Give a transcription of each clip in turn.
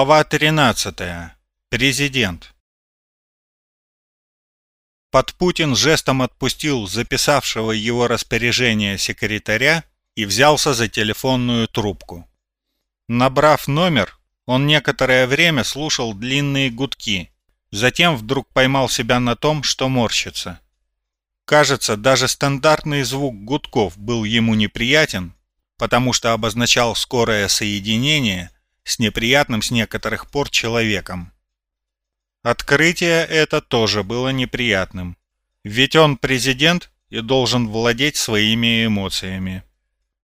Глава 13. Президент. Подпутин жестом отпустил записавшего его распоряжение секретаря и взялся за телефонную трубку. Набрав номер, он некоторое время слушал длинные гудки, затем вдруг поймал себя на том, что морщится. Кажется, даже стандартный звук гудков был ему неприятен, потому что обозначал скорое соединение – с неприятным с некоторых пор человеком. Открытие это тоже было неприятным. Ведь он президент и должен владеть своими эмоциями.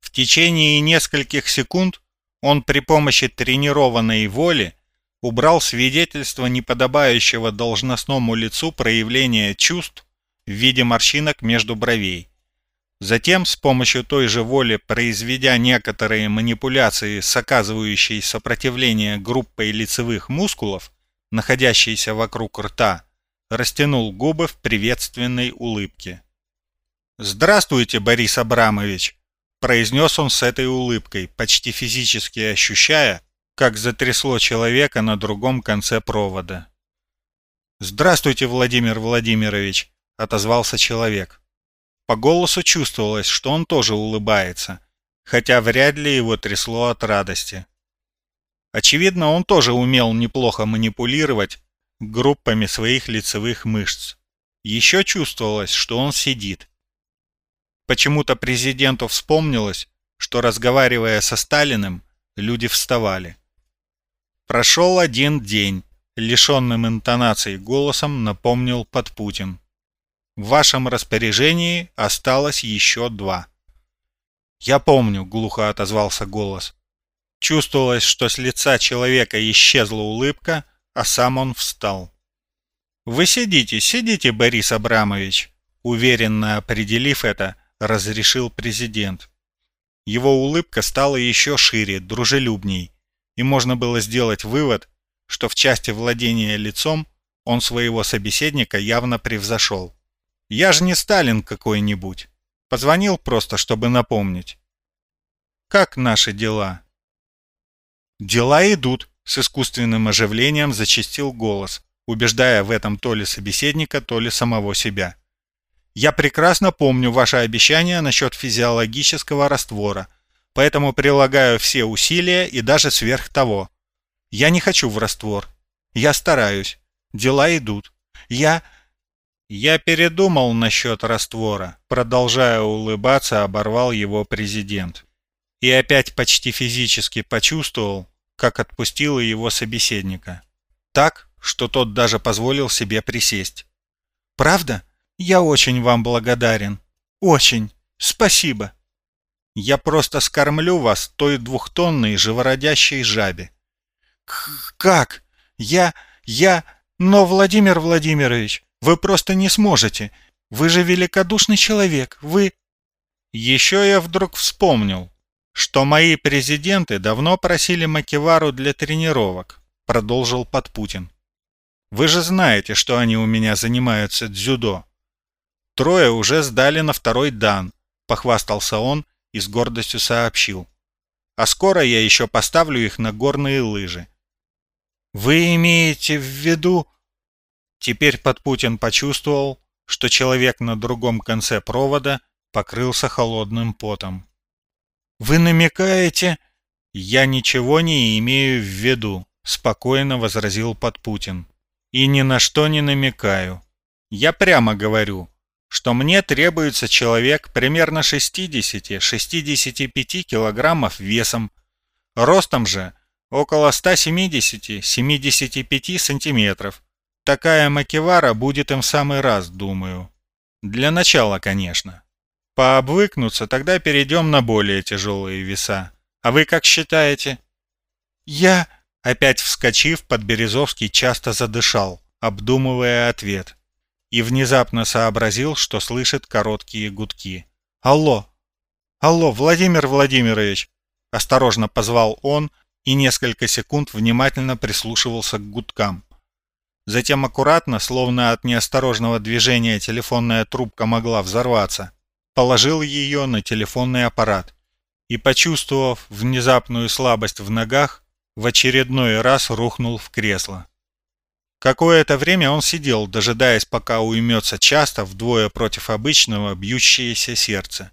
В течение нескольких секунд он при помощи тренированной воли убрал свидетельство неподобающего должностному лицу проявления чувств в виде морщинок между бровей. Затем, с помощью той же воли, произведя некоторые манипуляции с оказывающей сопротивление группой лицевых мускулов, находящейся вокруг рта, растянул губы в приветственной улыбке. «Здравствуйте, Борис Абрамович!» – произнес он с этой улыбкой, почти физически ощущая, как затрясло человека на другом конце провода. «Здравствуйте, Владимир Владимирович!» – отозвался человек. По голосу чувствовалось, что он тоже улыбается, хотя вряд ли его трясло от радости. Очевидно, он тоже умел неплохо манипулировать группами своих лицевых мышц. Еще чувствовалось, что он сидит. Почему-то президенту вспомнилось, что, разговаривая со Сталиным, люди вставали. Прошел один день, лишенным интонаций голосом напомнил Подпутин. В вашем распоряжении осталось еще два. «Я помню», — глухо отозвался голос. Чувствовалось, что с лица человека исчезла улыбка, а сам он встал. «Вы сидите, сидите, Борис Абрамович», — уверенно определив это, разрешил президент. Его улыбка стала еще шире, дружелюбней, и можно было сделать вывод, что в части владения лицом он своего собеседника явно превзошел. Я же не Сталин какой-нибудь. Позвонил просто, чтобы напомнить. Как наши дела? Дела идут, с искусственным оживлением зачастил голос, убеждая в этом то ли собеседника, то ли самого себя. Я прекрасно помню ваше обещание насчет физиологического раствора, поэтому прилагаю все усилия и даже сверх того. Я не хочу в раствор. Я стараюсь. Дела идут. Я... «Я передумал насчет раствора», продолжая улыбаться, оборвал его президент. И опять почти физически почувствовал, как отпустило его собеседника. Так, что тот даже позволил себе присесть. «Правда? Я очень вам благодарен. Очень. Спасибо. Я просто скормлю вас той двухтонной живородящей жабе». «Как? Я... я... Но, Владимир Владимирович, вы просто не сможете. Вы же великодушный человек. Вы...» Еще я вдруг вспомнил, что мои президенты давно просили Макевару для тренировок, продолжил Подпутин. Вы же знаете, что они у меня занимаются дзюдо. Трое уже сдали на второй дан, похвастался он и с гордостью сообщил. А скоро я еще поставлю их на горные лыжи. Вы имеете в виду... Теперь Подпутин почувствовал, что человек на другом конце провода покрылся холодным потом. «Вы намекаете?» «Я ничего не имею в виду», — спокойно возразил Подпутин. «И ни на что не намекаю. Я прямо говорю, что мне требуется человек примерно 60-65 килограммов весом, ростом же около 170-75 сантиметров, Такая макевара будет им в самый раз, думаю. Для начала, конечно. Пообвыкнуться, тогда перейдем на более тяжелые веса. А вы как считаете? Я, опять вскочив, Подберезовский часто задышал, обдумывая ответ. И внезапно сообразил, что слышит короткие гудки. «Алло! Алло, Владимир Владимирович!» Осторожно позвал он и несколько секунд внимательно прислушивался к гудкам. Затем аккуратно, словно от неосторожного движения телефонная трубка могла взорваться, положил ее на телефонный аппарат и, почувствовав внезапную слабость в ногах, в очередной раз рухнул в кресло. Какое-то время он сидел, дожидаясь, пока уймется часто, вдвое против обычного, бьющееся сердце,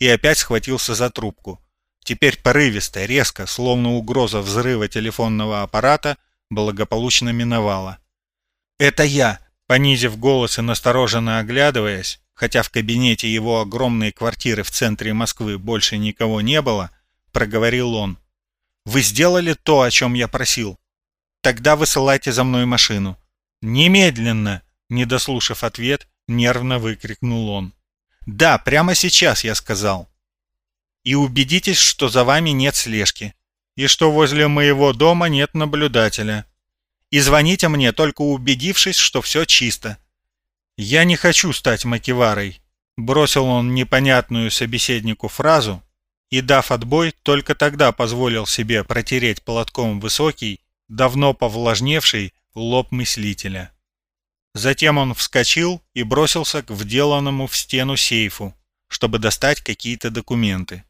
и опять схватился за трубку. Теперь порывисто, резко, словно угроза взрыва телефонного аппарата, благополучно миновала. «Это я!» — понизив голос и настороженно оглядываясь, хотя в кабинете его огромной квартиры в центре Москвы больше никого не было, проговорил он. «Вы сделали то, о чем я просил. Тогда высылайте за мной машину». «Немедленно!» — не дослушав ответ, нервно выкрикнул он. «Да, прямо сейчас», — я сказал. «И убедитесь, что за вами нет слежки, и что возле моего дома нет наблюдателя. И звоните мне, только убедившись, что все чисто. «Я не хочу стать Макиварой», — бросил он непонятную собеседнику фразу и, дав отбой, только тогда позволил себе протереть платком высокий, давно повлажневший лоб мыслителя. Затем он вскочил и бросился к вделанному в стену сейфу, чтобы достать какие-то документы.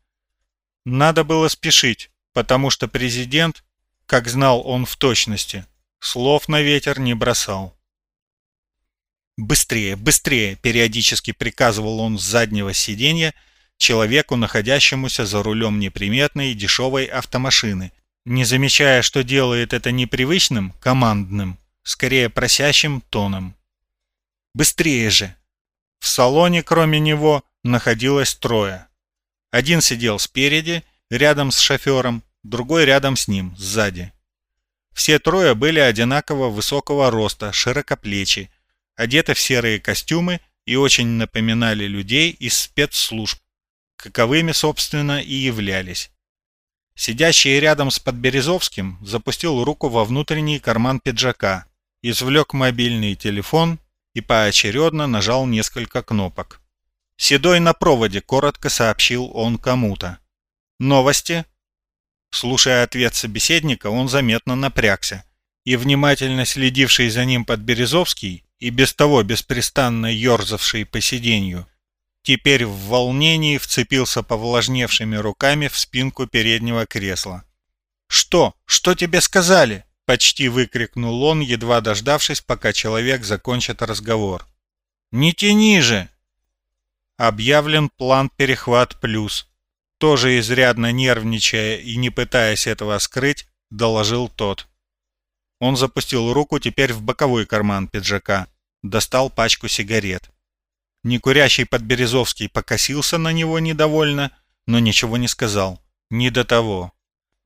Надо было спешить, потому что президент, как знал он в точности, слов на ветер не бросал. «Быстрее, быстрее!» – периодически приказывал он с заднего сиденья человеку, находящемуся за рулем неприметной дешевой автомашины, не замечая, что делает это непривычным, командным, скорее просящим тоном. «Быстрее же!» В салоне, кроме него, находилось трое. Один сидел спереди, рядом с шофером, другой рядом с ним, сзади. Все трое были одинаково высокого роста, широкоплечи, одеты в серые костюмы и очень напоминали людей из спецслужб, каковыми, собственно, и являлись. Сидящий рядом с Подберезовским запустил руку во внутренний карман пиджака, извлек мобильный телефон и поочередно нажал несколько кнопок. «Седой на проводе», — коротко сообщил он кому-то. «Новости?» Слушая ответ собеседника, он заметно напрягся, и внимательно следивший за ним Подберезовский и без того беспрестанно ерзавший по сиденью, теперь в волнении вцепился повлажневшими руками в спинку переднего кресла. «Что? Что тебе сказали?» — почти выкрикнул он, едва дождавшись, пока человек закончит разговор. «Не тяни же!» Объявлен план «Перехват плюс». Тоже изрядно нервничая и не пытаясь этого скрыть, доложил тот. Он запустил руку теперь в боковой карман пиджака, достал пачку сигарет. Некурящий Подберезовский покосился на него недовольно, но ничего не сказал. Не до того.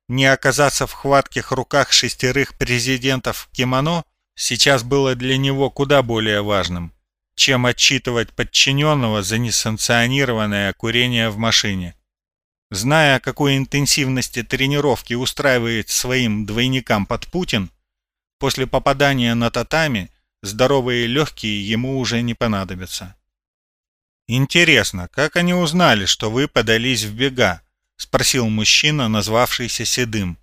Не оказаться в хватких руках шестерых президентов кимоно сейчас было для него куда более важным, чем отчитывать подчиненного за несанкционированное курение в машине. Зная, какой интенсивности тренировки устраивает своим двойникам под Путин, после попадания на татами здоровые легкие ему уже не понадобятся. «Интересно, как они узнали, что вы подались в бега?» — спросил мужчина, назвавшийся Седым.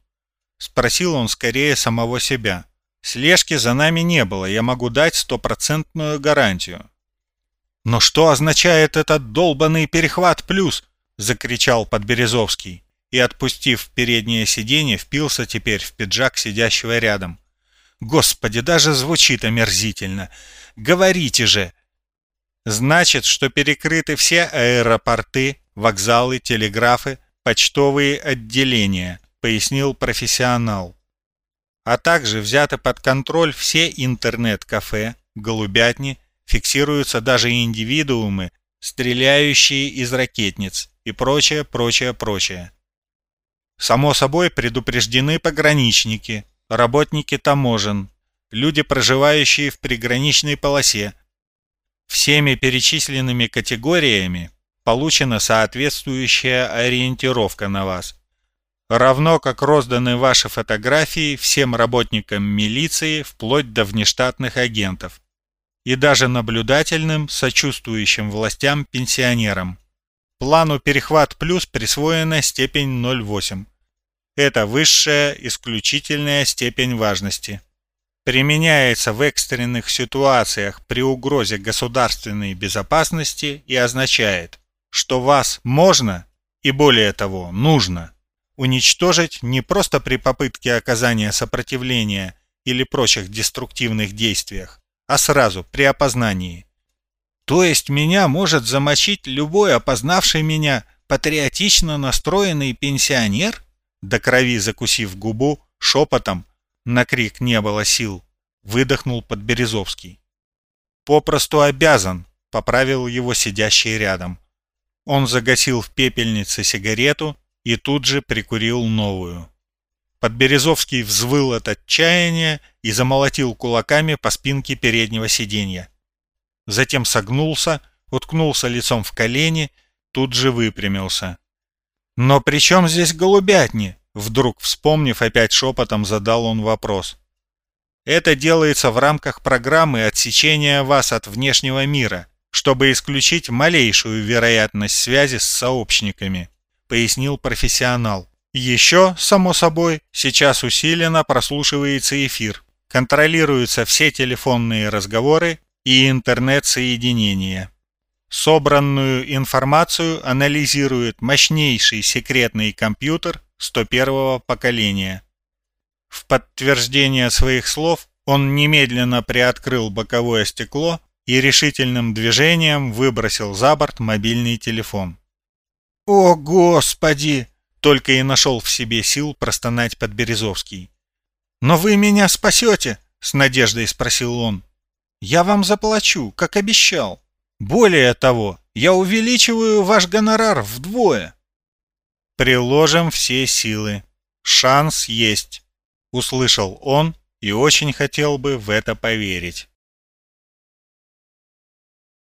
Спросил он скорее самого себя. «Слежки за нами не было, я могу дать стопроцентную гарантию». «Но что означает этот долбанный перехват плюс?» — закричал Подберезовский и, отпустив переднее сиденье, впился теперь в пиджак сидящего рядом. Господи, даже звучит омерзительно. Говорите же. Значит, что перекрыты все аэропорты, вокзалы, телеграфы, почтовые отделения, пояснил профессионал. А также взяты под контроль все интернет-кафе, голубятни, фиксируются даже индивидуумы, стреляющие из ракетниц и прочее, прочее, прочее. Само собой предупреждены пограничники, работники таможен, люди, проживающие в приграничной полосе. Всеми перечисленными категориями получена соответствующая ориентировка на вас. Равно как розданы ваши фотографии всем работникам милиции вплоть до внештатных агентов и даже наблюдательным, сочувствующим властям пенсионерам. Плану «Перехват плюс» присвоена степень 0,8. Это высшая исключительная степень важности. Применяется в экстренных ситуациях при угрозе государственной безопасности и означает, что вас можно и более того нужно уничтожить не просто при попытке оказания сопротивления или прочих деструктивных действиях, а сразу при опознании. То есть меня может замочить любой опознавший меня патриотично настроенный пенсионер? До крови закусив губу, шепотом, на крик не было сил, выдохнул Подберезовский. «Попросту обязан», — поправил его сидящий рядом. Он загасил в пепельнице сигарету и тут же прикурил новую. Подберезовский взвыл от отчаяния и замолотил кулаками по спинке переднего сиденья. Затем согнулся, уткнулся лицом в колени, тут же выпрямился. «Но при чем здесь голубятни?» Вдруг, вспомнив опять шепотом, задал он вопрос. «Это делается в рамках программы отсечения вас от внешнего мира, чтобы исключить малейшую вероятность связи с сообщниками», пояснил профессионал. Еще, само собой, сейчас усиленно прослушивается эфир, контролируются все телефонные разговоры и интернет-соединения. Собранную информацию анализирует мощнейший секретный компьютер 101-го поколения. В подтверждение своих слов он немедленно приоткрыл боковое стекло и решительным движением выбросил за борт мобильный телефон. «О, Господи!» Только и нашел в себе сил простонать под Березовский. «Но вы меня спасете?» — с надеждой спросил он. «Я вам заплачу, как обещал. Более того, я увеличиваю ваш гонорар вдвое». «Приложим все силы. Шанс есть», — услышал он и очень хотел бы в это поверить.